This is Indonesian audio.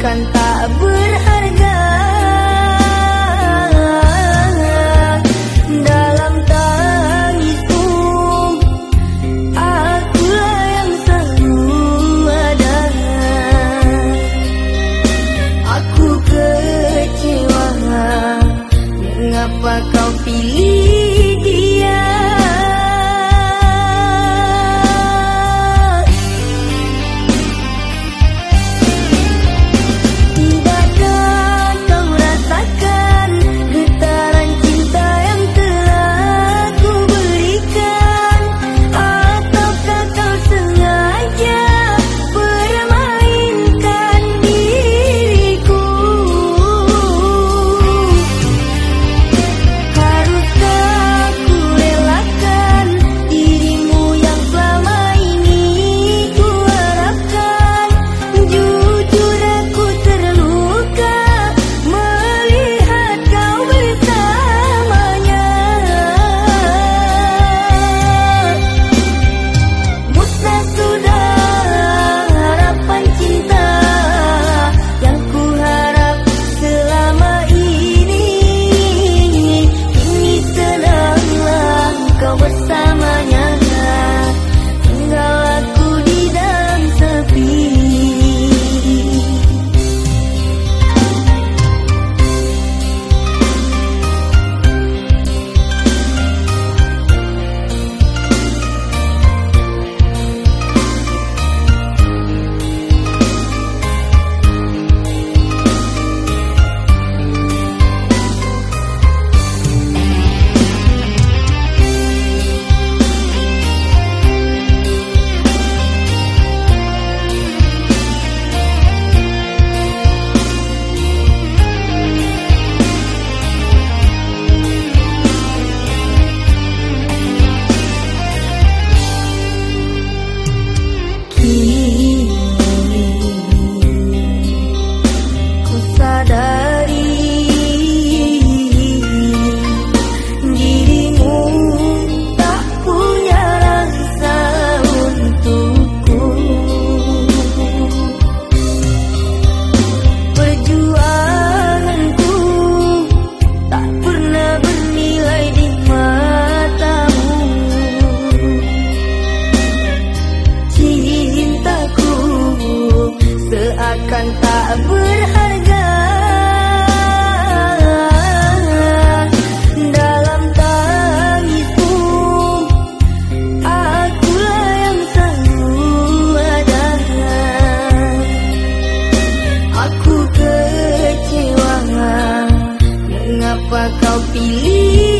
kan tak berharga. Dalam tangis Akulah yang selalu ada. Aku kecewa Mengapa kau pilih coba kau pilih.